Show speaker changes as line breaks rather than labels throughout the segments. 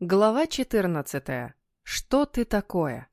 Глава 14. Что ты такое?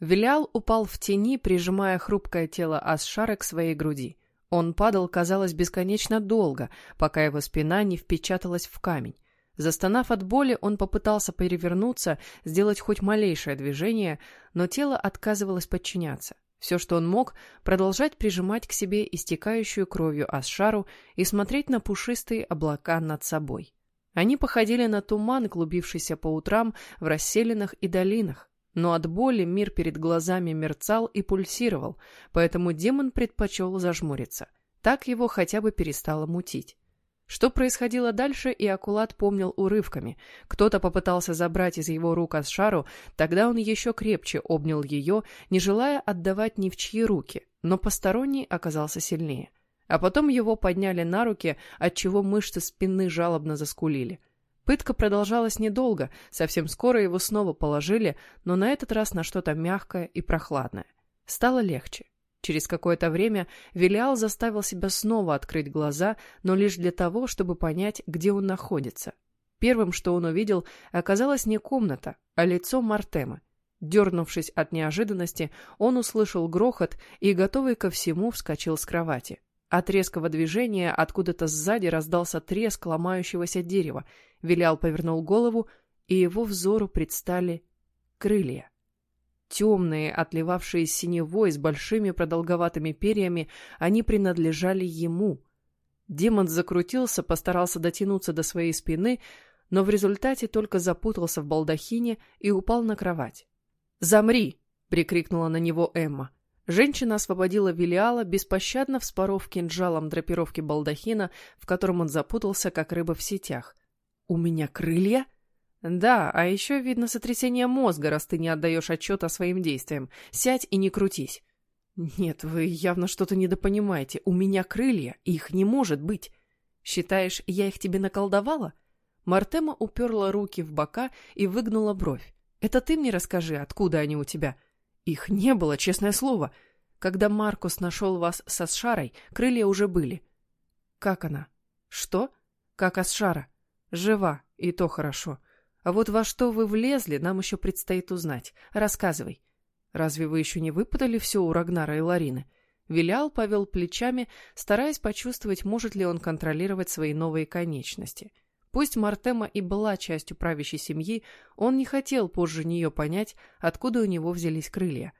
Вилял упал в тени, прижимая хрупкое тело Асшара к своей груди. Он падал, казалось, бесконечно долго, пока его спина не впечаталась в камень. Застонав от боли, он попытался перевернуться, сделать хоть малейшее движение, но тело отказывалось подчиняться. Все, что он мог, продолжать прижимать к себе истекающую кровью Асшару и смотреть на пушистые облака над собой. Они походили на туман, клубившийся по утрам в расселинах и долинах. Но от боли мир перед глазами мерцал и пульсировал, поэтому демон предпочел зажмуриться. Так его хотя бы перестало мутить. Что происходило дальше, и Акулат помнил урывками. Кто-то попытался забрать из его рук Асшару, тогда он еще крепче обнял ее, не желая отдавать ни в чьи руки, но посторонний оказался сильнее. А потом его подняли на руки, отчего мышцы спины жалобно заскулили. Пытка продолжалась недолго, совсем скоро его снова положили, но на этот раз на что-то мягкое и прохладное. Стало легче. Через какое-то время Велиал заставил себя снова открыть глаза, но лишь для того, чтобы понять, где он находится. Первым, что он увидел, оказалась не комната, а лицо Мартема. Дернувшись от неожиданности, он услышал грохот и, готовый ко всему, вскочил с кровати. От резкого движения откуда-то сзади раздался треск ломающегося дерева. Вилял повернул голову, и его взору предстали крылья. Темные, отливавшие синевой с большими продолговатыми перьями, они принадлежали ему. Демон закрутился, постарался дотянуться до своей спины, но в результате только запутался в балдахине и упал на кровать. «Замри!» — прикрикнула на него Эмма. Женщина освободила Велиала, беспощадно вспоров кинжалом драпировки балдахина, в котором он запутался, как рыба в сетях. «У меня крылья?» «Да, а еще видно сотрясение мозга, раз ты не отдаешь отчет о своим действиям. Сядь и не крутись». «Нет, вы явно что-то недопонимаете. У меня крылья, их не может быть. Считаешь, я их тебе наколдовала?» Мартема уперла руки в бока и выгнула бровь. «Это ты мне расскажи, откуда они у тебя?» Их не было, честное слово. Когда Маркус нашел вас с Асшарой, крылья уже были. Как она? Что? Как Асшара? Жива, и то хорошо. А вот во что вы влезли, нам еще предстоит узнать. Рассказывай. Разве вы еще не выпытали все у Рагнара и Ларины? Вилял повел плечами, стараясь почувствовать, может ли он контролировать свои новые конечности. — Пусть Мартема и была частью правящей семьи, он не хотел позже нее понять, откуда у него взялись крылья.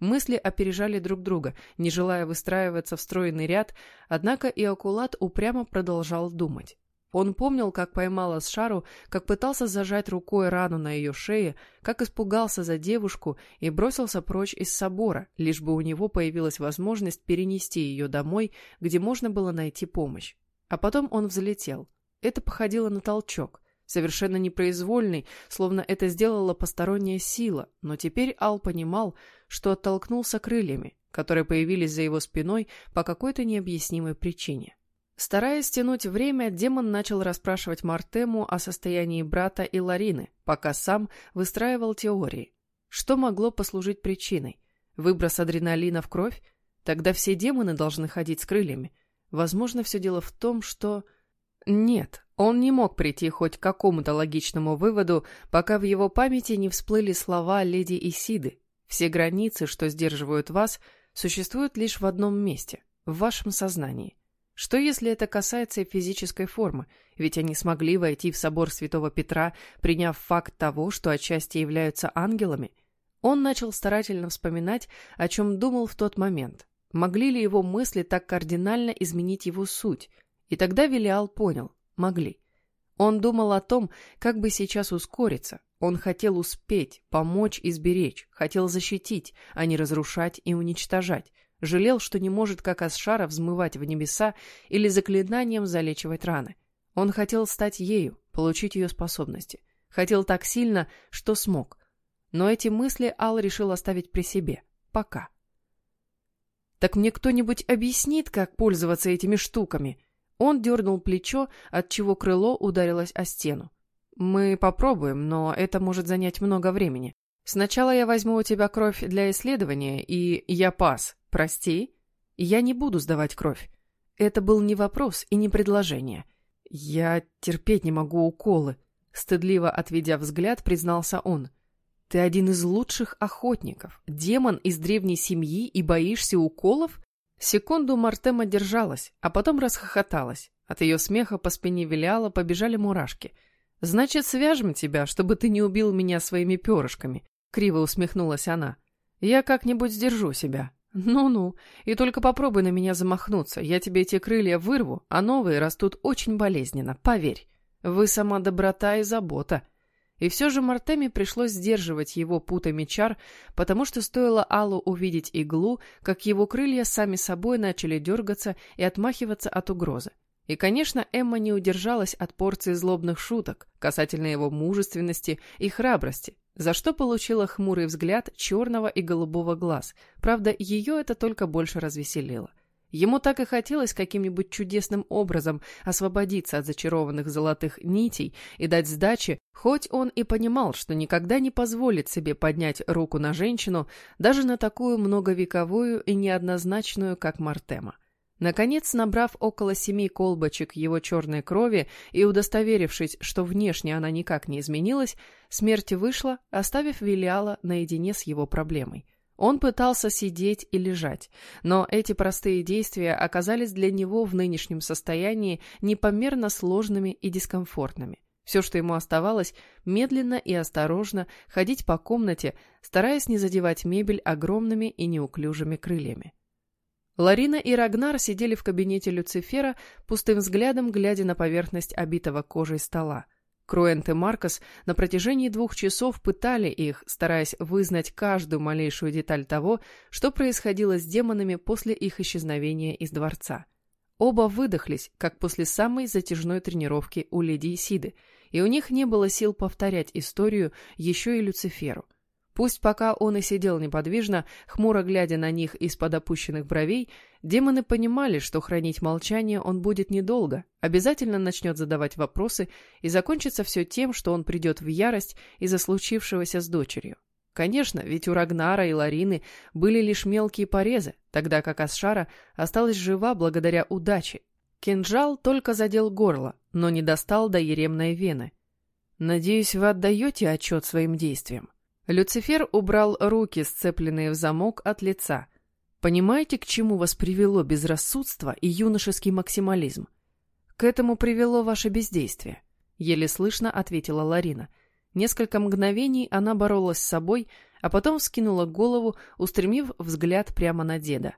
Мысли опережали друг друга, не желая выстраиваться в стройный ряд, однако и Акулат упрямо продолжал думать. Он помнил, как поймал Асшару, как пытался зажать рукой рану на ее шее, как испугался за девушку и бросился прочь из собора, лишь бы у него появилась возможность перенести ее домой, где можно было найти помощь. А потом он взлетел. Это походило на толчок, совершенно непроизвольный, словно это сделала посторонняя сила, но теперь Ал понимал, что оттолкнулся крыльями, которые появились за его спиной по какой-то необъяснимой причине. Стараясь тянуть время, демон начал расспрашивать Мартему о состоянии брата и Ларины, пока сам выстраивал теории. Что могло послужить причиной? Выброс адреналина в кровь? Тогда все демоны должны ходить с крыльями. Возможно, все дело в том, что... Нет, он не мог прийти хоть к какому-то логичному выводу, пока в его памяти не всплыли слова леди Исиды. Все границы, что сдерживают вас, существуют лишь в одном месте – в вашем сознании. Что если это касается физической формы, ведь они смогли войти в собор святого Петра, приняв факт того, что отчасти являются ангелами? Он начал старательно вспоминать, о чем думал в тот момент. Могли ли его мысли так кардинально изменить его суть – и тогда Велиал понял – могли. Он думал о том, как бы сейчас ускориться. Он хотел успеть, помочь и сберечь, хотел защитить, а не разрушать и уничтожать. Жалел, что не может, как Асшара, взмывать в небеса или заклинанием залечивать раны. Он хотел стать ею, получить ее способности. Хотел так сильно, что смог. Но эти мысли Ал решил оставить при себе. Пока. «Так мне кто-нибудь объяснит, как пользоваться этими штуками?» Он дернул плечо, отчего крыло ударилось о стену. «Мы попробуем, но это может занять много времени. Сначала я возьму у тебя кровь для исследования, и я пас. Прости? Я не буду сдавать кровь. Это был не вопрос и не предложение. Я терпеть не могу уколы. Стыдливо отведя взгляд, признался он. «Ты один из лучших охотников, демон из древней семьи и боишься уколов?» Секунду Мартема держалась, а потом расхохоталась. От ее смеха по спине виляла, побежали мурашки. «Значит, свяжем тебя, чтобы ты не убил меня своими перышками», — криво усмехнулась она. «Я как-нибудь сдержу себя». «Ну-ну, и только попробуй на меня замахнуться, я тебе эти крылья вырву, а новые растут очень болезненно, поверь. Вы сама доброта и забота». И все же Мартеми пришлось сдерживать его путами чар, потому что стоило Аллу увидеть иглу, как его крылья сами собой начали дергаться и отмахиваться от угрозы. И, конечно, Эмма не удержалась от порции злобных шуток касательно его мужественности и храбрости, за что получила хмурый взгляд черного и голубого глаз. Правда, ее это только больше развеселило. Ему так и хотелось каким-нибудь чудесным образом освободиться от зачарованных золотых нитей и дать сдачи, хоть он и понимал, что никогда не позволит себе поднять руку на женщину, даже на такую многовековую и неоднозначную, как Мартема. Наконец, набрав около семи колбочек его черной крови и удостоверившись, что внешне она никак не изменилась, смерть вышла, оставив Вилиала наедине с его проблемой. Он пытался сидеть и лежать, но эти простые действия оказались для него в нынешнем состоянии непомерно сложными и дискомфортными. Все, что ему оставалось, медленно и осторожно ходить по комнате, стараясь не задевать мебель огромными и неуклюжими крыльями. Ларина и Рагнар сидели в кабинете Люцифера, пустым взглядом глядя на поверхность обитого кожей стола. Круэнт и Маркос на протяжении двух часов пытали их, стараясь вызнать каждую малейшую деталь того, что происходило с демонами после их исчезновения из дворца. Оба выдохлись, как после самой затяжной тренировки у леди Исиды, и у них не было сил повторять историю еще и Люциферу. Пусть пока он и сидел неподвижно, хмуро глядя на них из-под опущенных бровей, демоны понимали, что хранить молчание он будет недолго, обязательно начнет задавать вопросы и закончится все тем, что он придет в ярость из-за случившегося с дочерью. Конечно, ведь у Рагнара и Ларины были лишь мелкие порезы, тогда как Асшара осталась жива благодаря удаче. Кинжал только задел горло, но не достал до еремной вены. «Надеюсь, вы отдаете отчет своим действиям?» Люцифер убрал руки, сцепленные в замок, от лица. Понимаете, к чему вас привело безрассудство и юношеский максимализм? К этому привело ваше бездействие, еле слышно ответила Ларина. Несколько мгновений она боролась с собой, а потом вскинула голову, устремив взгляд прямо на деда.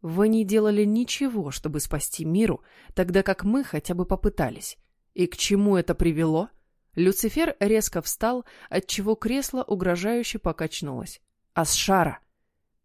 Вы не делали ничего, чтобы спасти миру, тогда как мы хотя бы попытались. И к чему это привело? — Люцифер резко встал, отчего кресло угрожающе покачнулось. «Асшара!»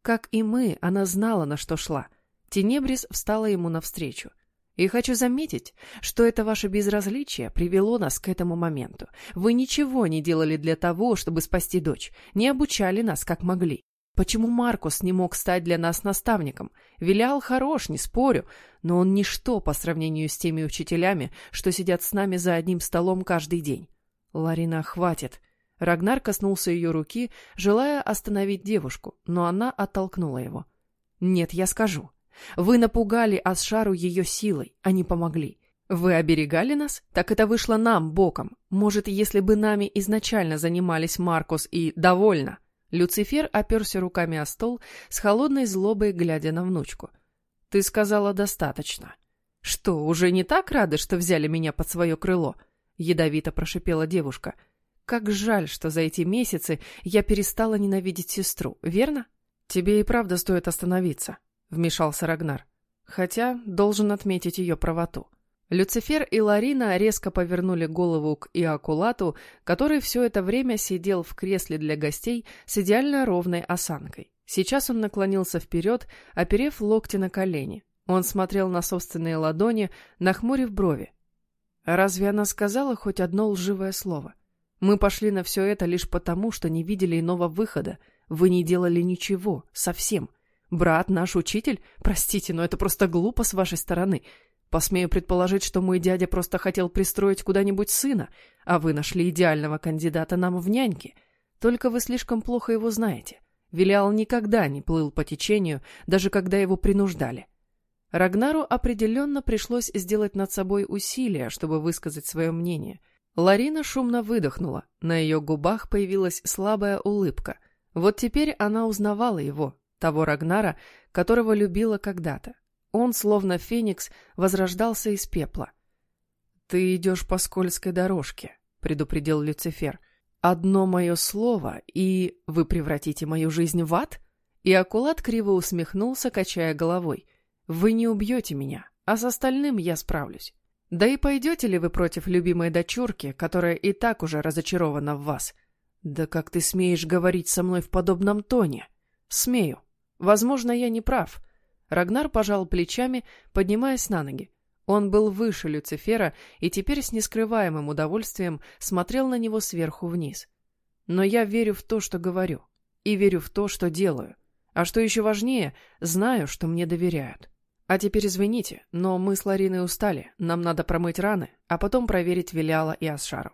Как и мы, она знала, на что шла. Тенебрис встала ему навстречу. И хочу заметить, что это ваше безразличие привело нас к этому моменту. Вы ничего не делали для того, чтобы спасти дочь, не обучали нас, как могли. Почему Маркус не мог стать для нас наставником? Вилял хорош, не спорю, но он ничто по сравнению с теми учителями, что сидят с нами за одним столом каждый день. Ларина, хватит. Рагнар коснулся ее руки, желая остановить девушку, но она оттолкнула его. Нет, я скажу. Вы напугали Асшару ее силой, а не помогли. Вы оберегали нас? Так это вышло нам боком. Может, если бы нами изначально занимались Маркус и довольно. Люцифер оперся руками о стол, с холодной злобой глядя на внучку. Ты сказала достаточно. Что, уже не так рады, что взяли меня под свое крыло? — Ядовито прошипела девушка. Как жаль, что за эти месяцы я перестала ненавидеть сестру, верно? Тебе и правда стоит остановиться, вмешался Рагнар. Хотя должен отметить ее правоту. Люцифер и Ларина резко повернули голову к Иакулату, который все это время сидел в кресле для гостей с идеально ровной осанкой. Сейчас он наклонился вперед, оперев локти на колени. Он смотрел на собственные ладони, нахмурив брови. Разве она сказала хоть одно лживое слово? Мы пошли на все это лишь потому, что не видели иного выхода. Вы не делали ничего, совсем. Брат наш учитель? Простите, но это просто глупо с вашей стороны. Посмею предположить, что мой дядя просто хотел пристроить куда-нибудь сына, а вы нашли идеального кандидата нам в няньки. Только вы слишком плохо его знаете. Вилиал никогда не плыл по течению, даже когда его принуждали. Рагнару определенно пришлось сделать над собой усилия, чтобы высказать свое мнение. Ларина шумно выдохнула, на ее губах появилась слабая улыбка. Вот теперь она узнавала его, того Рагнара, которого любила когда-то. Он, словно феникс, возрождался из пепла. «Ты идешь по скользкой дорожке», — предупредил Люцифер. «Одно мое слово, и вы превратите мою жизнь в ад?» И Акулат криво усмехнулся, качая головой. «Вы не убьете меня, а с остальным я справлюсь. Да и пойдете ли вы против любимой дочурки, которая и так уже разочарована в вас? Да как ты смеешь говорить со мной в подобном тоне? Смею. Возможно, я не прав». Рагнар пожал плечами, поднимаясь на ноги. Он был выше Люцифера и теперь с нескрываемым удовольствием смотрел на него сверху вниз. Но я верю в то, что говорю, и верю в то, что делаю. А что еще важнее, знаю, что мне доверяют. А теперь извините, но мы с Лариной устали, нам надо промыть раны, а потом проверить Велиала и Асшару.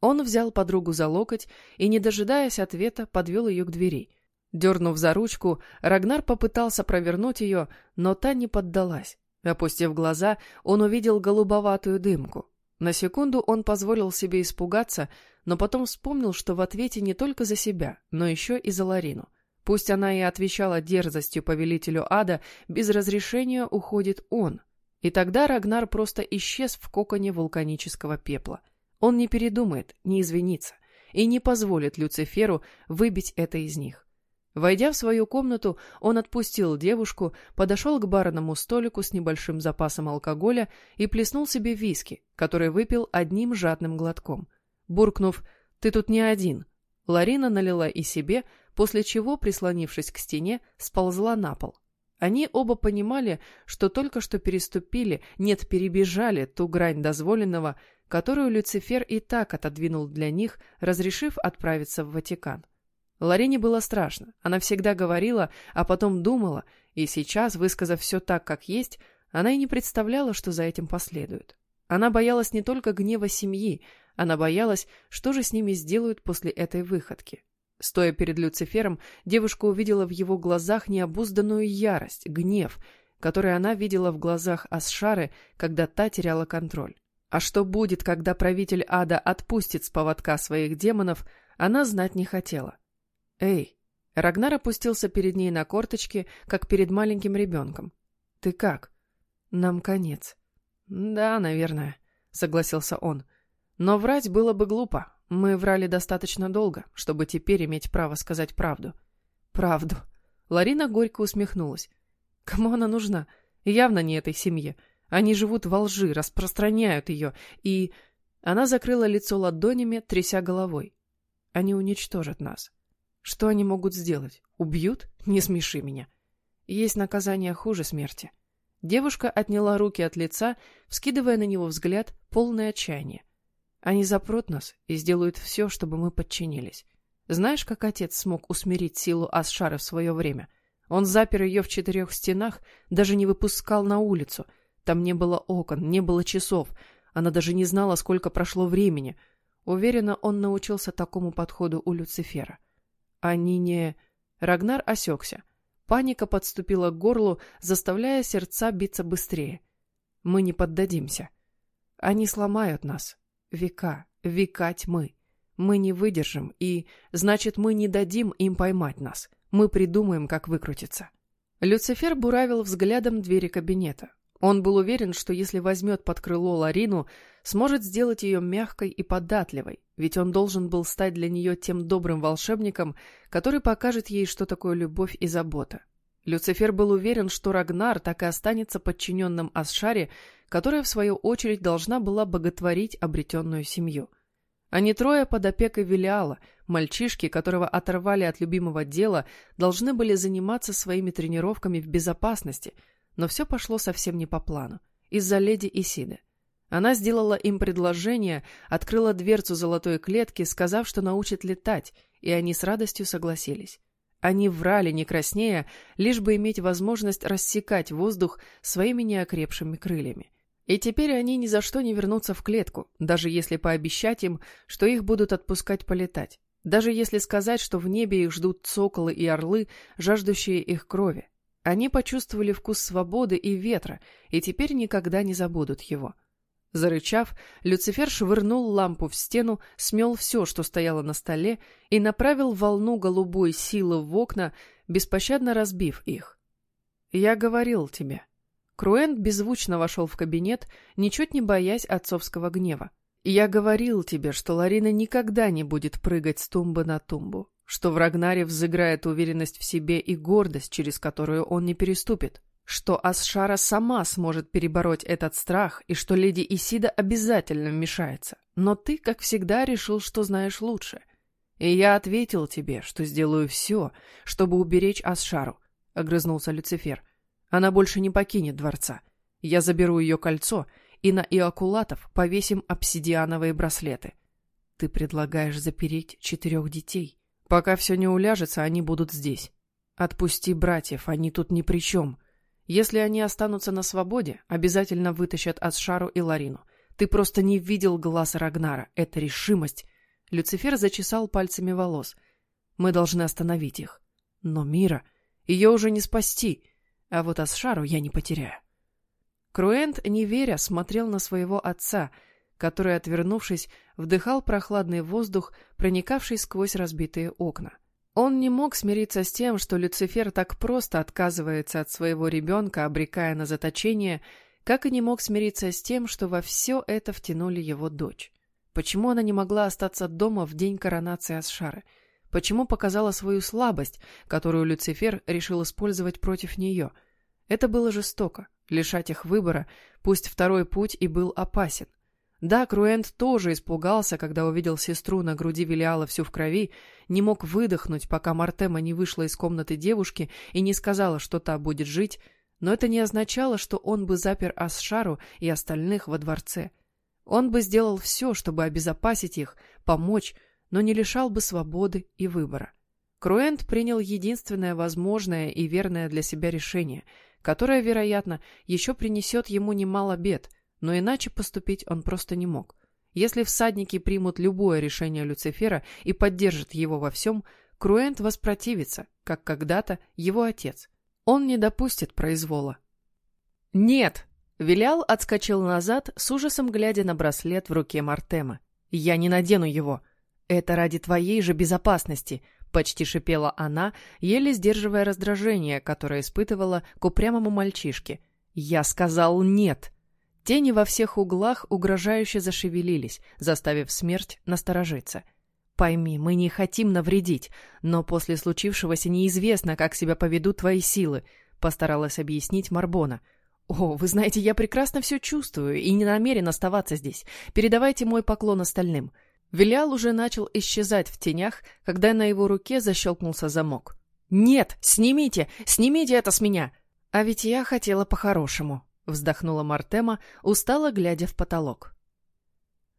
Он взял подругу за локоть и, не дожидаясь ответа, подвел ее к двери. Дернув за ручку, Рагнар попытался провернуть ее, но та не поддалась. Опустив глаза, он увидел голубоватую дымку. На секунду он позволил себе испугаться, но потом вспомнил, что в ответе не только за себя, но еще и за Ларину. Пусть она и отвечала дерзостью повелителю ада, без разрешения уходит он. И тогда Рагнар просто исчез в коконе вулканического пепла. Он не передумает, не извинится и не позволит Люциферу выбить это из них. Войдя в свою комнату, он отпустил девушку, подошел к барному столику с небольшим запасом алкоголя и плеснул себе виски, который выпил одним жадным глотком. Буркнув «Ты тут не один», Ларина налила и себе, после чего, прислонившись к стене, сползла на пол. Они оба понимали, что только что переступили, нет, перебежали ту грань дозволенного, которую Люцифер и так отодвинул для них, разрешив отправиться в Ватикан. Ларине было страшно. Она всегда говорила, а потом думала, и сейчас, высказав все так, как есть, она и не представляла, что за этим последует. Она боялась не только гнева семьи, она боялась, что же с ними сделают после этой выходки. Стоя перед Люцифером, девушка увидела в его глазах необузданную ярость, гнев, который она видела в глазах Асшары, когда та теряла контроль. А что будет, когда правитель ада отпустит с поводка своих демонов, она знать не хотела. «Эй!» Рагнар опустился перед ней на корточки, как перед маленьким ребенком. «Ты как?» «Нам конец». «Да, наверное», — согласился он. «Но врать было бы глупо. Мы врали достаточно долго, чтобы теперь иметь право сказать правду. Правду. Ларина горько усмехнулась. Кому она нужна? Явно не этой семье. Они живут во лжи, распространяют ее, и... Она закрыла лицо ладонями, тряся головой. Они уничтожат нас. Что они могут сделать? Убьют? Не смеши меня. Есть наказание хуже смерти. Девушка отняла руки от лица, вскидывая на него взгляд, полное отчаяние. Они запрут нас и сделают все, чтобы мы подчинились. Знаешь, как отец смог усмирить силу Асшара в свое время? Он запер ее в четырех стенах, даже не выпускал на улицу. Там не было окон, не было часов. Она даже не знала, сколько прошло времени. Уверена, он научился такому подходу у Люцифера. Они не... Рагнар осекся. Паника подступила к горлу, заставляя сердца биться быстрее. Мы не поддадимся. Они сломают нас, Века, века тьмы. Мы не выдержим, и, значит, мы не дадим им поймать нас. Мы придумаем, как выкрутиться. Люцифер буравил взглядом двери кабинета. Он был уверен, что если возьмет под крыло Ларину, сможет сделать ее мягкой и податливой, ведь он должен был стать для нее тем добрым волшебником, который покажет ей, что такое любовь и забота. Люцифер был уверен, что Рагнар так и останется подчиненным Асшаре, которая, в свою очередь, должна была боготворить обретенную семью. Они трое под опекой Велиала, мальчишки, которого оторвали от любимого дела, должны были заниматься своими тренировками в безопасности, но все пошло совсем не по плану, из-за леди Исиды. Она сделала им предложение, открыла дверцу золотой клетки, сказав, что научит летать, и они с радостью согласились. Они врали, не краснея, лишь бы иметь возможность рассекать воздух своими неокрепшими крыльями. И теперь они ни за что не вернутся в клетку, даже если пообещать им, что их будут отпускать полетать. Даже если сказать, что в небе их ждут цоколы и орлы, жаждущие их крови. Они почувствовали вкус свободы и ветра, и теперь никогда не забудут его. Зарычав, Люцифер швырнул лампу в стену, смел все, что стояло на столе, и направил волну голубой силы в окна, беспощадно разбив их. «Я говорил тебе». Круэн беззвучно вошел в кабинет, ничуть не боясь отцовского гнева. «Я говорил тебе, что Ларина никогда не будет прыгать с тумбы на тумбу, что в Рагнаре взыграет уверенность в себе и гордость, через которую он не переступит, что Асшара сама сможет перебороть этот страх и что леди Исида обязательно вмешается. Но ты, как всегда, решил, что знаешь лучше. И я ответил тебе, что сделаю все, чтобы уберечь Асшару, — огрызнулся Люцифер. Она больше не покинет дворца. Я заберу ее кольцо — и на Иокулатов повесим обсидиановые браслеты. Ты предлагаешь запереть четырех детей. Пока все не уляжется, они будут здесь. Отпусти братьев, они тут ни при чем. Если они останутся на свободе, обязательно вытащат Асшару и Ларину. Ты просто не видел глаз Рагнара. Это решимость. Люцифер зачесал пальцами волос. Мы должны остановить их. Но Мира, ее уже не спасти. А вот Асшару я не потеряю. Круэнт, не веря, смотрел на своего отца, который, отвернувшись, вдыхал прохладный воздух, проникавший сквозь разбитые окна. Он не мог смириться с тем, что Люцифер так просто отказывается от своего ребенка, обрекая на заточение, как и не мог смириться с тем, что во все это втянули его дочь. Почему она не могла остаться дома в день коронации Асшары? Почему показала свою слабость, которую Люцифер решил использовать против нее? Это было жестоко лишать их выбора, пусть второй путь и был опасен. Да, Круэнт тоже испугался, когда увидел сестру на груди Велиала всю в крови, не мог выдохнуть, пока Мартема не вышла из комнаты девушки и не сказала, что та будет жить, но это не означало, что он бы запер Асшару и остальных во дворце. Он бы сделал все, чтобы обезопасить их, помочь, но не лишал бы свободы и выбора. Круэнт принял единственное возможное и верное для себя решение — которая, вероятно, еще принесет ему немало бед, но иначе поступить он просто не мог. Если всадники примут любое решение Люцифера и поддержат его во всем, Круэнт воспротивится, как когда-то его отец. Он не допустит произвола. «Нет!» — Вилял отскочил назад, с ужасом глядя на браслет в руке Мартема. «Я не надену его. Это ради твоей же безопасности. Почти шипела она, еле сдерживая раздражение, которое испытывала к упрямому мальчишке. «Я сказал нет!» Тени во всех углах угрожающе зашевелились, заставив смерть насторожиться. «Пойми, мы не хотим навредить, но после случившегося неизвестно, как себя поведут твои силы», — постаралась объяснить Марбона. «О, вы знаете, я прекрасно все чувствую и не намерен оставаться здесь. Передавайте мой поклон остальным. Вилял уже начал исчезать в тенях, когда на его руке защелкнулся замок. «Нет! Снимите! Снимите это с меня!» «А ведь я хотела по-хорошему», — вздохнула Мартема, устало глядя в потолок.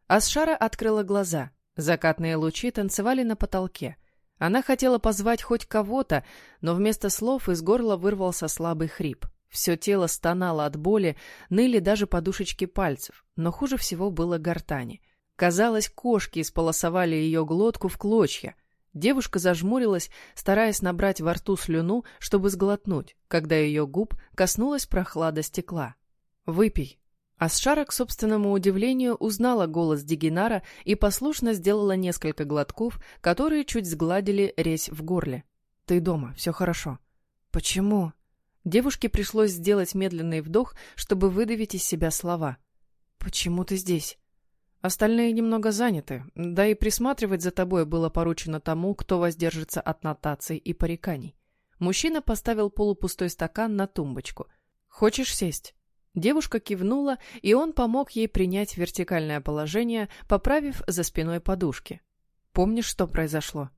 Асшара открыла глаза. Закатные лучи танцевали на потолке. Она хотела позвать хоть кого-то, но вместо слов из горла вырвался слабый хрип. Все тело стонало от боли, ныли даже подушечки пальцев, но хуже всего было гортани — Казалось, кошки исполосовали ее глотку в клочья. Девушка зажмурилась, стараясь набрать во рту слюну, чтобы сглотнуть, когда ее губ коснулась прохлада стекла. «Выпей». Асшара, к собственному удивлению, узнала голос Дигинара и послушно сделала несколько глотков, которые чуть сгладили резь в горле. «Ты дома, все хорошо». «Почему?» Девушке пришлось сделать медленный вдох, чтобы выдавить из себя слова. «Почему ты здесь?» Остальные немного заняты, да и присматривать за тобой было поручено тому, кто воздержится от нотаций и пореканий. Мужчина поставил полупустой стакан на тумбочку. «Хочешь сесть?» Девушка кивнула, и он помог ей принять вертикальное положение, поправив за спиной подушки. «Помнишь, что произошло?»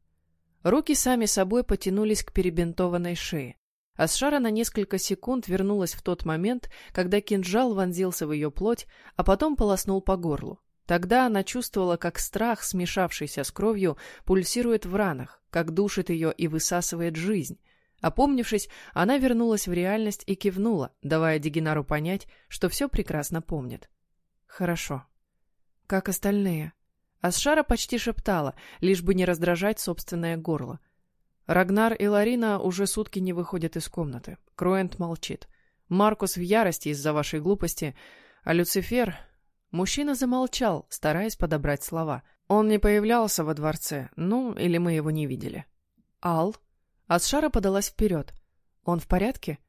Руки сами собой потянулись к перебинтованной шее. Асшара на несколько секунд вернулась в тот момент, когда кинжал вонзился в ее плоть, а потом полоснул по горлу. Тогда она чувствовала, как страх, смешавшийся с кровью, пульсирует в ранах, как душит ее и высасывает жизнь. Опомнившись, она вернулась в реальность и кивнула, давая Дигинару понять, что все прекрасно помнит. «Хорошо. Как остальные?» Асшара почти шептала, лишь бы не раздражать собственное горло. Рагнар и Ларина уже сутки не выходят из комнаты. Круэнт молчит. Маркус в ярости из-за вашей глупости, а Люцифер... Мужчина замолчал, стараясь подобрать слова. Он не появлялся во дворце, ну, или мы его не видели. «Ал?» Асшара подалась вперед. «Он в порядке?»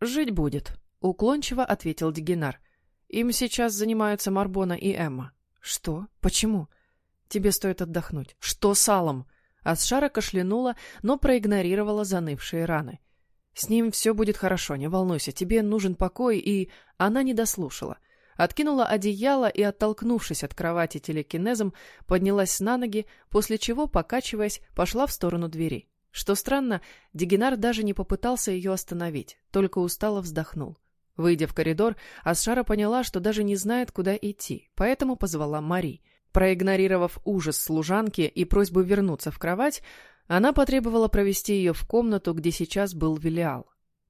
«Жить будет», — уклончиво ответил Дигенар. «Им сейчас занимаются Марбона и Эмма». «Что? Почему?» «Тебе стоит отдохнуть». «Что с Алом?» Асшара кашлянула, но проигнорировала занывшие раны. «С ним все будет хорошо, не волнуйся, тебе нужен покой, и...» Она не дослушала. Откинула одеяло и, оттолкнувшись от кровати телекинезом, поднялась на ноги, после чего, покачиваясь, пошла в сторону двери. Что странно, Дигенар даже не попытался ее остановить, только устало вздохнул. Выйдя в коридор, Асшара поняла, что даже не знает, куда идти, поэтому позвала Мари. Проигнорировав ужас служанки и просьбу вернуться в кровать, она потребовала провести ее в комнату, где сейчас был Велиал.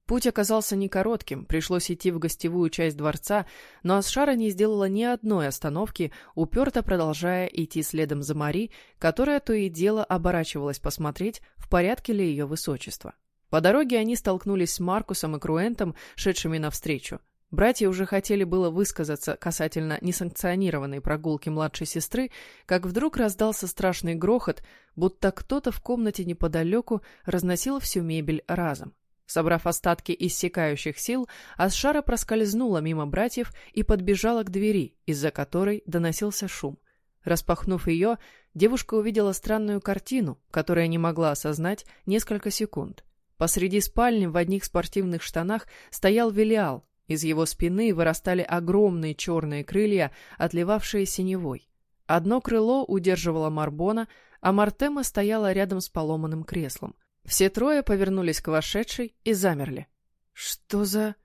Путь оказался не коротким, пришлось идти в гостевую часть дворца, но Асшара не сделала ни одной остановки, уперто продолжая идти следом за Мари, которая то и дело оборачивалась посмотреть, в порядке ли ее высочество. По дороге они столкнулись с Маркусом и Круэнтом, шедшими навстречу. Братья уже хотели было высказаться касательно несанкционированной прогулки младшей сестры, как вдруг раздался страшный грохот, будто кто-то в комнате неподалеку разносил всю мебель разом. Собрав остатки иссякающих сил, Асшара проскользнула мимо братьев и подбежала к двери, из-за которой доносился шум. Распахнув ее, девушка увидела странную картину, которую не могла осознать несколько секунд. Посреди спальни в одних спортивных штанах стоял Велиал, из его спины вырастали огромные черные крылья, отливавшие синевой. Одно крыло удерживало Марбона, а Мартема стояла рядом с поломанным креслом. Все трое повернулись к вошедшей и замерли. «Что за...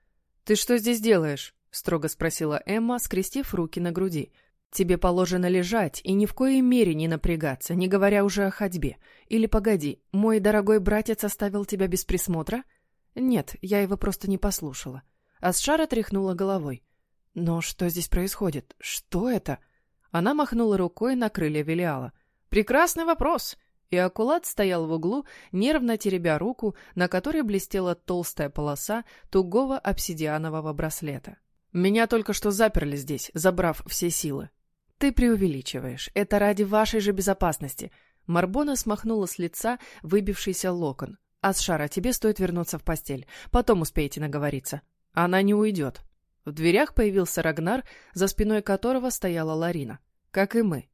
Ты что здесь делаешь?» — строго спросила Эмма, скрестив руки на груди. «Тебе положено лежать и ни в коей мере не напрягаться, не говоря уже о ходьбе. Или погоди, мой дорогой братец оставил тебя без присмотра?» «Нет, я его просто не послушала». Асшара тряхнула головой. «Но что здесь происходит? Что это?» Она махнула рукой на крылья Велиала. «Прекрасный вопрос!» И Акулат стоял в углу, нервно теребя руку, на которой блестела толстая полоса тугого обсидианового браслета. «Меня только что заперли здесь, забрав все силы». «Ты преувеличиваешь. Это ради вашей же безопасности». Марбона смахнула с лица выбившийся локон. «Асшара, тебе стоит вернуться в постель. Потом успеете наговориться». Она не уйдет. В дверях появился Рагнар, за спиной которого стояла Ларина. Как и мы.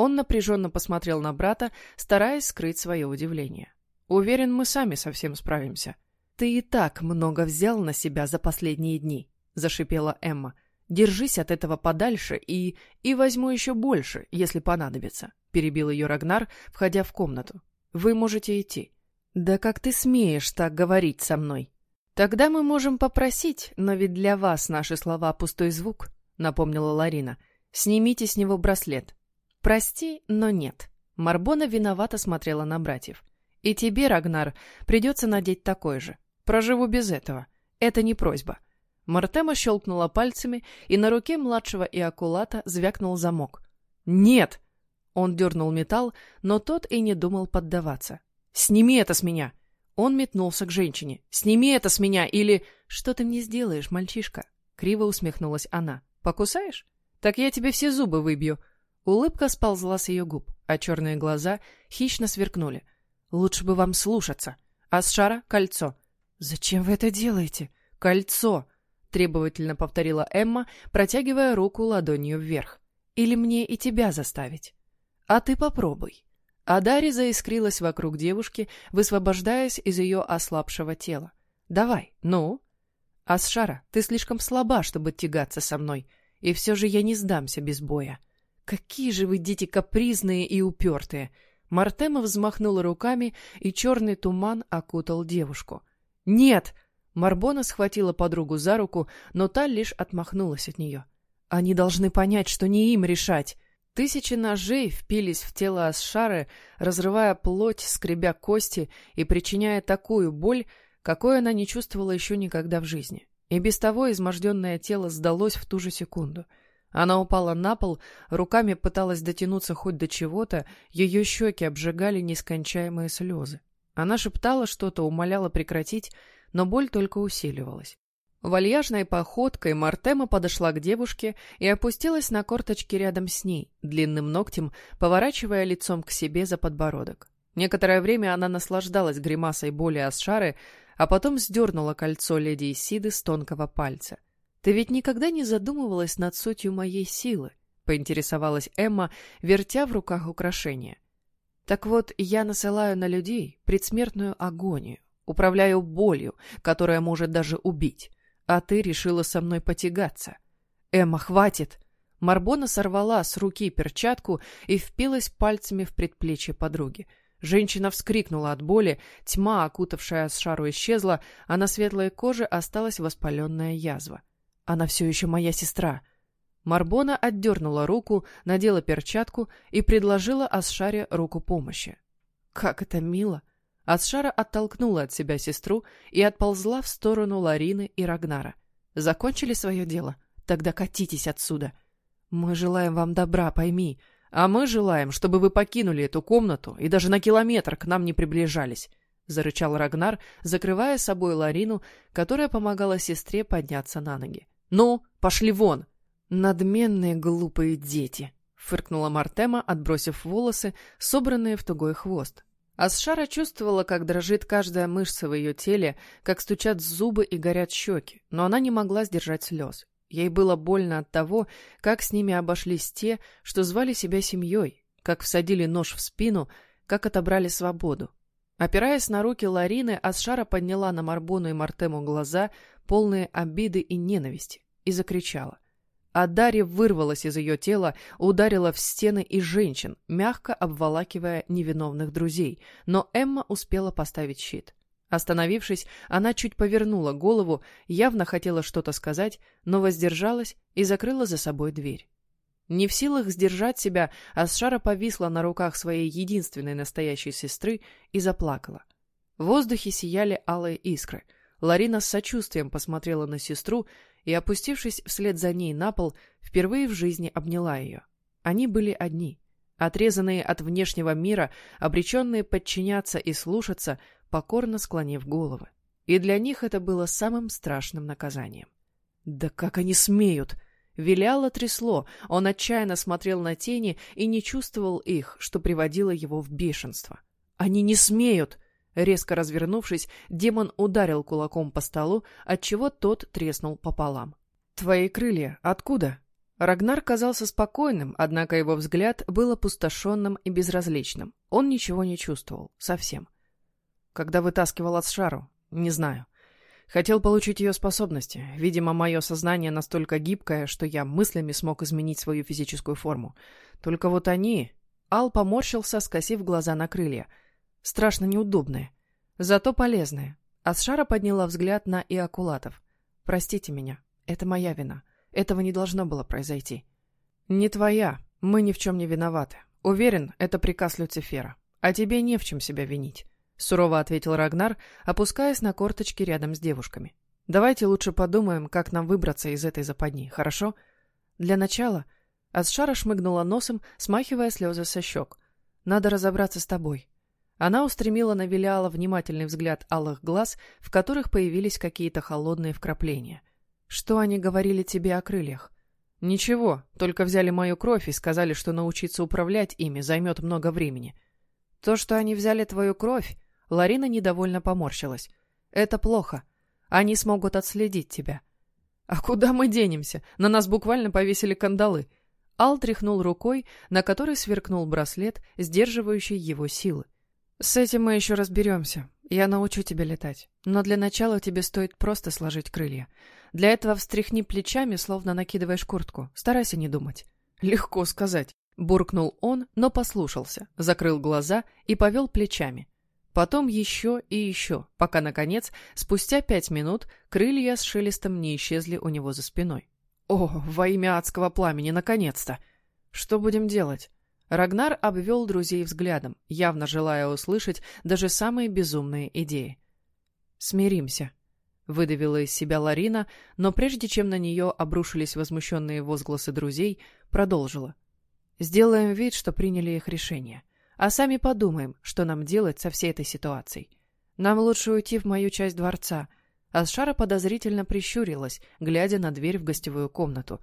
Он напряженно посмотрел на брата, стараясь скрыть свое удивление. Уверен, мы сами совсем справимся. Ты и так много взял на себя за последние дни, зашипела Эмма. Держись от этого подальше и... и возьму еще больше, если понадобится, перебил ее Рагнар, входя в комнату. Вы можете идти. Да как ты смеешь так говорить со мной? «Тогда мы можем попросить, но ведь для вас наши слова пустой звук», — напомнила Ларина. «Снимите с него браслет». «Прости, но нет». Марбона виновато смотрела на братьев. «И тебе, Рагнар, придется надеть такой же. Проживу без этого. Это не просьба». Мартема щелкнула пальцами, и на руке младшего Иакулата звякнул замок. «Нет!» Он дернул металл, но тот и не думал поддаваться. «Сними это с меня!» Он метнулся к женщине. «Сними это с меня или...» «Что ты мне сделаешь, мальчишка?» Криво усмехнулась она. «Покусаешь? Так я тебе все зубы выбью». Улыбка сползла с ее губ, а черные глаза хищно сверкнули. «Лучше бы вам слушаться. А с шара — кольцо». «Зачем вы это делаете?» «Кольцо!» — требовательно повторила Эмма, протягивая руку ладонью вверх. «Или мне и тебя заставить?» «А ты попробуй». А Дарья заискрилась вокруг девушки, высвобождаясь из ее ослабшего тела. «Давай, ну?» «Асшара, ты слишком слаба, чтобы тягаться со мной, и все же я не сдамся без боя». «Какие же вы, дети, капризные и упертые!» Мартема взмахнула руками, и черный туман окутал девушку. «Нет!» Марбона схватила подругу за руку, но та лишь отмахнулась от нее. «Они должны понять, что не им решать!» Тысячи ножей впились в тело Асшары, разрывая плоть, скребя кости и причиняя такую боль, какой она не чувствовала еще никогда в жизни. И без того изможденное тело сдалось в ту же секунду. Она упала на пол, руками пыталась дотянуться хоть до чего-то, ее щеки обжигали нескончаемые слезы. Она шептала что-то, умоляла прекратить, но боль только усиливалась. Вальяжной походкой Мартема подошла к девушке и опустилась на корточки рядом с ней, длинным ногтем поворачивая лицом к себе за подбородок. Некоторое время она наслаждалась гримасой боли Асшары, а потом сдернула кольцо леди Исиды с тонкого пальца. «Ты ведь никогда не задумывалась над сутью моей силы?» — поинтересовалась Эмма, вертя в руках украшение. «Так вот, я насылаю на людей предсмертную агонию, управляю болью, которая может даже убить. А ты решила со мной потягаться. Эмма, хватит!» Марбона сорвала с руки перчатку и впилась пальцами в предплечье подруги. Женщина вскрикнула от боли, тьма, окутавшая шару, исчезла, а на светлой коже осталась воспаленная язва. Она все еще моя сестра. Марбона отдернула руку, надела перчатку и предложила Асшаре руку помощи. Как это мило! Асшара оттолкнула от себя сестру и отползла в сторону Ларины и Рагнара. Закончили свое дело? Тогда катитесь отсюда. Мы желаем вам добра, пойми. А мы желаем, чтобы вы покинули эту комнату и даже на километр к нам не приближались, — зарычал Рагнар, закрывая собой Ларину, которая помогала сестре подняться на ноги. — Ну, пошли вон! — Надменные глупые дети! — фыркнула Мартема, отбросив волосы, собранные в тугой хвост. Асшара чувствовала, как дрожит каждая мышца в ее теле, как стучат зубы и горят щеки, но она не могла сдержать слез. Ей было больно от того, как с ними обошлись те, что звали себя семьей, как всадили нож в спину, как отобрали свободу. Опираясь на руки Ларины, Асшара подняла на Марбону и Мартему глаза, полные обиды и ненависти, и закричала. А Дарья вырвалась из ее тела, ударила в стены и женщин, мягко обволакивая невиновных друзей, но Эмма успела поставить щит. Остановившись, она чуть повернула голову, явно хотела что-то сказать, но воздержалась и закрыла за собой дверь. Не в силах сдержать себя, Асшара повисла на руках своей единственной настоящей сестры и заплакала. В воздухе сияли алые искры. Ларина с сочувствием посмотрела на сестру и, опустившись вслед за ней на пол, впервые в жизни обняла ее. Они были одни. Отрезанные от внешнего мира, обреченные подчиняться и слушаться, покорно склонив головы. И для них это было самым страшным наказанием. «Да как они смеют!» Виляло трясло, он отчаянно смотрел на тени и не чувствовал их, что приводило его в бешенство. «Они не смеют!» Резко развернувшись, демон ударил кулаком по столу, отчего тот треснул пополам. «Твои крылья откуда?» Рагнар казался спокойным, однако его взгляд был опустошенным и безразличным. Он ничего не чувствовал. Совсем. Когда вытаскивал от шару? Не знаю. Хотел получить ее способности. Видимо, мое сознание настолько гибкое, что я мыслями смог изменить свою физическую форму. Только вот они... Ал поморщился, скосив глаза на крылья. Страшно неудобные. Зато полезные. Асшара подняла взгляд на Иакулатов. «Простите меня. Это моя вина. Этого не должно было произойти». «Не твоя. Мы ни в чем не виноваты. Уверен, это приказ Люцифера. А тебе не в чем себя винить сурово ответил Рагнар, опускаясь на корточки рядом с девушками. Давайте лучше подумаем, как нам выбраться из этой западни, хорошо? Для начала Асшара шмыгнула носом, смахивая слезы со щек. Надо разобраться с тобой. Она устремила на Велиала внимательный взгляд алых глаз, в которых появились какие-то холодные вкрапления. Что они говорили тебе о крыльях? Ничего, только взяли мою кровь и сказали, что научиться управлять ими займет много времени. То, что они взяли твою кровь, Ларина недовольно поморщилась. «Это плохо. Они смогут отследить тебя». «А куда мы денемся? На нас буквально повесили кандалы». Ал тряхнул рукой, на которой сверкнул браслет, сдерживающий его силы. «С этим мы еще разберемся. Я научу тебя летать. Но для начала тебе стоит просто сложить крылья. Для этого встряхни плечами, словно накидываешь куртку. Старайся не думать». «Легко сказать», — буркнул он, но послушался, закрыл глаза и повел плечами. Потом еще и еще, пока, наконец, спустя пять минут крылья с шелестом не исчезли у него за спиной. «О, во имя адского пламени, наконец-то! Что будем делать?» Рагнар обвел друзей взглядом, явно желая услышать даже самые безумные идеи. «Смиримся», — выдавила из себя Ларина, но прежде чем на нее обрушились возмущенные возгласы друзей, продолжила. «Сделаем вид, что приняли их решение а сами подумаем, что нам делать со всей этой ситуацией. Нам лучше уйти в мою часть дворца. Асшара подозрительно прищурилась, глядя на дверь в гостевую комнату.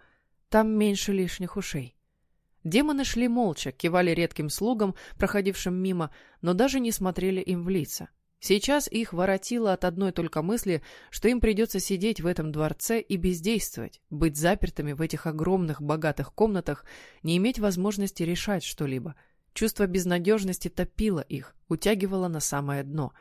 Там меньше лишних ушей. Демоны шли молча, кивали редким слугам, проходившим мимо, но даже не смотрели им в лица. Сейчас их воротило от одной только мысли, что им придется сидеть в этом дворце и бездействовать, быть запертыми в этих огромных богатых комнатах, не иметь возможности решать что-либо. Чувство безнадежности топило их, утягивало на самое дно.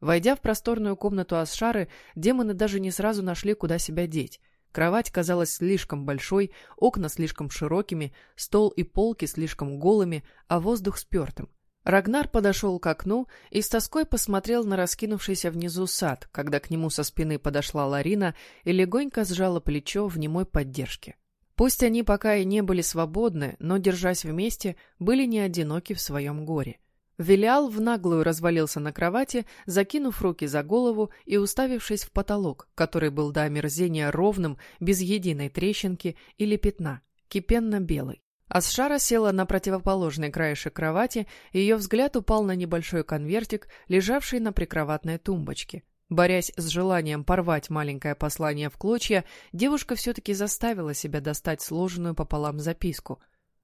Войдя в просторную комнату Асшары, демоны даже не сразу нашли, куда себя деть. Кровать казалась слишком большой, окна слишком широкими, стол и полки слишком голыми, а воздух спертым. Рагнар подошел к окну и с тоской посмотрел на раскинувшийся внизу сад, когда к нему со спины подошла Ларина и легонько сжала плечо в немой поддержке. Пусть они пока и не были свободны, но, держась вместе, были не одиноки в своем горе. Велиал в наглую развалился на кровати, закинув руки за голову и уставившись в потолок, который был до омерзения ровным, без единой трещинки или пятна, кипенно-белый. Асшара села на противоположный краешек кровати, и ее взгляд упал на небольшой конвертик, лежавший на прикроватной тумбочке. Борясь с желанием порвать маленькое послание в клочья, девушка все-таки заставила себя достать сложенную пополам записку.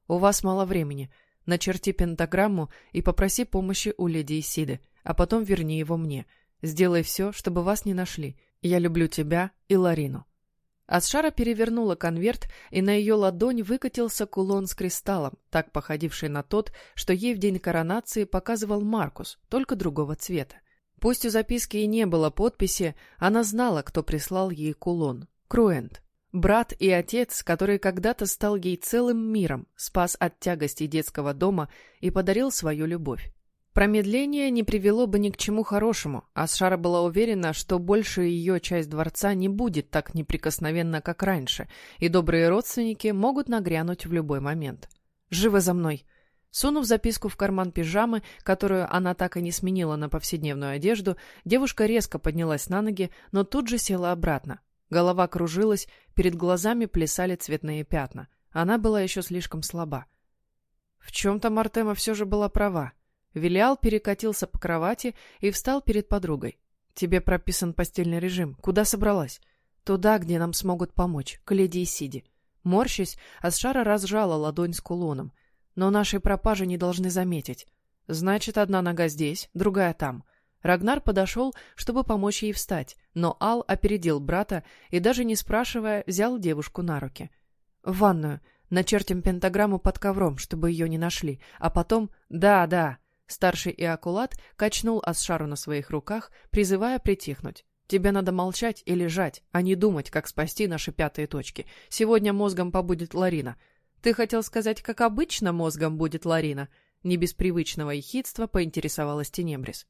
«У вас мало времени. Начерти пентаграмму и попроси помощи у леди Исиды, а потом верни его мне. Сделай все, чтобы вас не нашли. Я люблю тебя и Ларину». Асшара перевернула конверт, и на ее ладонь выкатился кулон с кристаллом, так походивший на тот, что ей в день коронации показывал Маркус, только другого цвета. Пусть у записки и не было подписи, она знала, кто прислал ей кулон. Круэнт. Брат и отец, который когда-то стал ей целым миром, спас от тягости детского дома и подарил свою любовь. Промедление не привело бы ни к чему хорошему, а Сшара была уверена, что большая ее часть дворца не будет так неприкосновенна, как раньше, и добрые родственники могут нагрянуть в любой момент. «Живо за мной!» Сунув записку в карман пижамы, которую она так и не сменила на повседневную одежду, девушка резко поднялась на ноги, но тут же села обратно. Голова кружилась, перед глазами плясали цветные пятна. Она была еще слишком слаба. В чем-то Мартема все же была права. Вилиал перекатился по кровати и встал перед подругой. «Тебе прописан постельный режим. Куда собралась?» «Туда, где нам смогут помочь, к леди Исиде». Морщись, Асшара разжала ладонь с кулоном. «Но нашей пропажи не должны заметить. Значит, одна нога здесь, другая там». Рагнар подошел, чтобы помочь ей встать, но Ал опередил брата и, даже не спрашивая, взял девушку на руки. «В ванную. Начертим пентаграмму под ковром, чтобы ее не нашли. А потом... Да, да, Старший Иакулат качнул Асшару на своих руках, призывая притихнуть. «Тебе надо молчать и лежать, а не думать, как спасти наши пятые точки. Сегодня мозгом побудет Ларина». «Ты хотел сказать, как обычно мозгом будет Ларина?» Не без привычного ехидства поинтересовалась Тенемрис.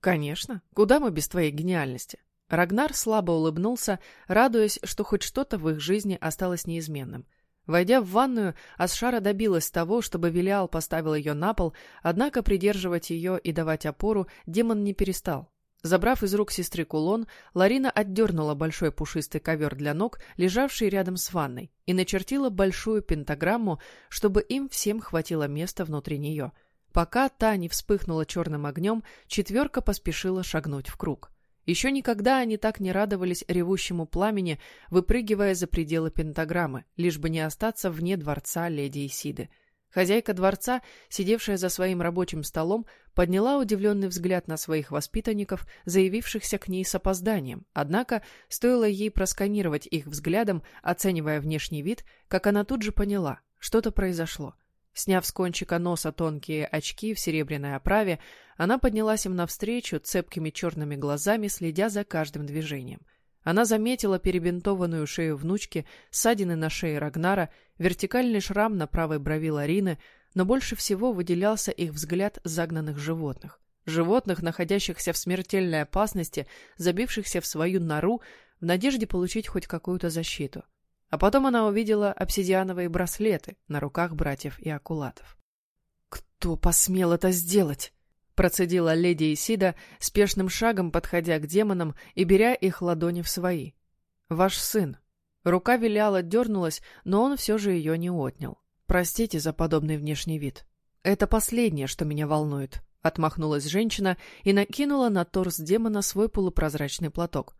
«Конечно. Куда мы без твоей гениальности?» Рагнар слабо улыбнулся, радуясь, что хоть что-то в их жизни осталось неизменным. Войдя в ванную, Асшара добилась того, чтобы Велиал поставил ее на пол, однако придерживать ее и давать опору демон не перестал. Забрав из рук сестры кулон, Ларина отдернула большой пушистый ковер для ног, лежавший рядом с ванной, и начертила большую пентаграмму, чтобы им всем хватило места внутри нее. Пока та не вспыхнула черным огнем, четверка поспешила шагнуть в круг. Еще никогда они так не радовались ревущему пламени, выпрыгивая за пределы пентаграммы, лишь бы не остаться вне дворца леди Исиды. Хозяйка дворца, сидевшая за своим рабочим столом, подняла удивленный взгляд на своих воспитанников, заявившихся к ней с опозданием. Однако, стоило ей просканировать их взглядом, оценивая внешний вид, как она тут же поняла, что-то произошло. Сняв с кончика носа тонкие очки в серебряной оправе, она поднялась им навстречу, цепкими черными глазами, следя за каждым движением. Она заметила перебинтованную шею внучки, ссадины на шее Рагнара, вертикальный шрам на правой брови Ларины, но больше всего выделялся их взгляд загнанных животных. Животных, находящихся в смертельной опасности, забившихся в свою нору, в надежде получить хоть какую-то защиту. А потом она увидела обсидиановые браслеты на руках братьев и акулатов. «Кто посмел это сделать?» Процедила леди Исида, спешным шагом подходя к демонам и беря их ладони в свои. «Ваш сын». Рука виляла дернулась, но он все же ее не отнял. «Простите за подобный внешний вид. Это последнее, что меня волнует», — отмахнулась женщина и накинула на торс демона свой полупрозрачный платок.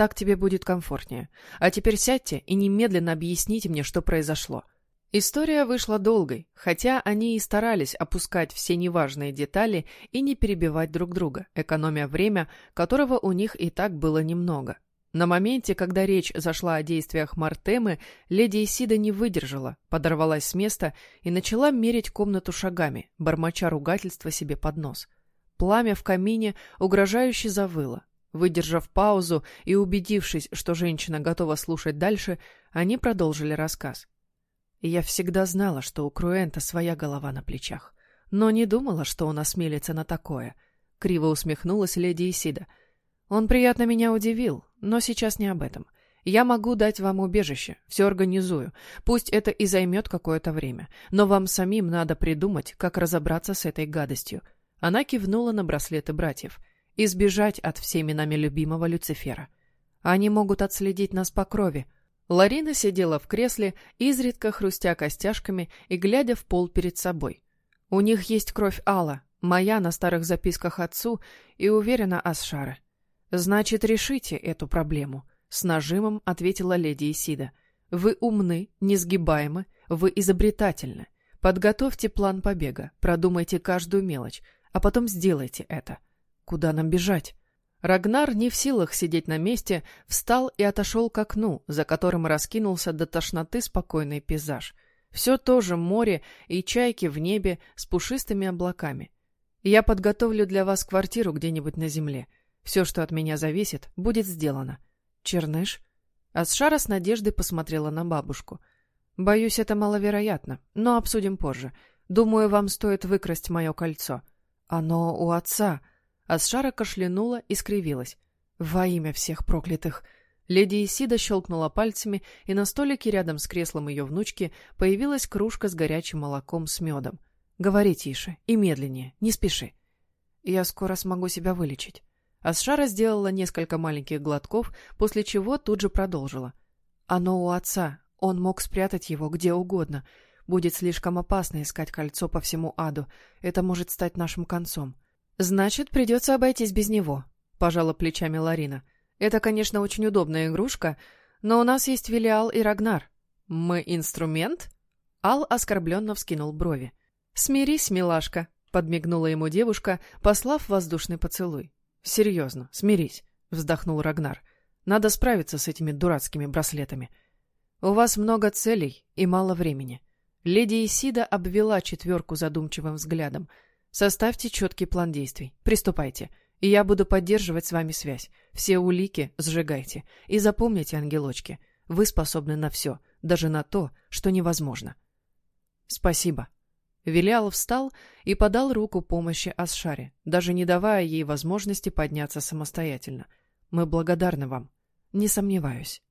Так тебе будет комфортнее. А теперь сядьте и немедленно объясните мне, что произошло. История вышла долгой, хотя они и старались опускать все неважные детали и не перебивать друг друга, экономя время, которого у них и так было немного. На моменте, когда речь зашла о действиях Мартемы, леди Исида не выдержала, подорвалась с места и начала мерить комнату шагами, бормоча ругательства себе под нос. Пламя в камине угрожающе завыло. Выдержав паузу и убедившись, что женщина готова слушать дальше, они продолжили рассказ. Я всегда знала, что у Круэнта своя голова на плечах, но не думала, что он осмелится на такое. Криво усмехнулась леди Исида. Он приятно меня удивил, но сейчас не об этом. Я могу дать вам убежище, все организую. Пусть это и займет какое-то время, но вам самим надо придумать, как разобраться с этой гадостью. Она кивнула на браслеты братьев. Избежать от всеми нами любимого Люцифера. Они могут отследить нас по крови, Ларина сидела в кресле, изредка хрустя костяшками и глядя в пол перед собой. У них есть кровь Алла, моя на старых записках отцу и уверена Асшара. Значит, решите эту проблему, с нажимом ответила леди Исида. Вы умны, несгибаемы, вы изобретательны. Подготовьте план побега, продумайте каждую мелочь, а потом сделайте это. Куда нам бежать? Рагнар, не в силах сидеть на месте, встал и отошел к окну, за которым раскинулся до тошноты спокойный пейзаж. Все то же море и чайки в небе с пушистыми облаками. Я подготовлю для вас квартиру где-нибудь на земле. Все, что от меня зависит, будет сделано. Черныш? Асшара с надеждой посмотрела на бабушку. Боюсь, это маловероятно, но обсудим позже. Думаю, вам стоит выкрасть мое кольцо. Оно у отца. Асшара кашлянула и скривилась. «Во имя всех проклятых!» Леди Исида щелкнула пальцами, и на столике рядом с креслом ее внучки появилась кружка с горячим молоком с медом. «Говори тише и медленнее, не спеши. Я скоро смогу себя вылечить». Асшара сделала несколько маленьких глотков, после чего тут же продолжила. «Оно у отца, он мог спрятать его где угодно. Будет слишком опасно искать кольцо по всему аду, это может стать нашим концом. «Значит, придется обойтись без него», — пожала плечами Ларина. «Это, конечно, очень удобная игрушка, но у нас есть Велиал и Рагнар. Мы инструмент?» Ал оскорбленно вскинул брови. «Смирись, милашка», — подмигнула ему девушка, послав воздушный поцелуй. «Серьезно, смирись», — вздохнул Рагнар. «Надо справиться с этими дурацкими браслетами. У вас много целей и мало времени». Леди Исида обвела четверку задумчивым взглядом — Составьте четкий план действий. Приступайте. И я буду поддерживать с вами связь. Все улики сжигайте. И запомните, ангелочки, вы способны на все, даже на то, что невозможно. Спасибо. Вилиал встал и подал руку помощи Асшаре, даже не давая ей возможности подняться самостоятельно. Мы благодарны вам. Не сомневаюсь.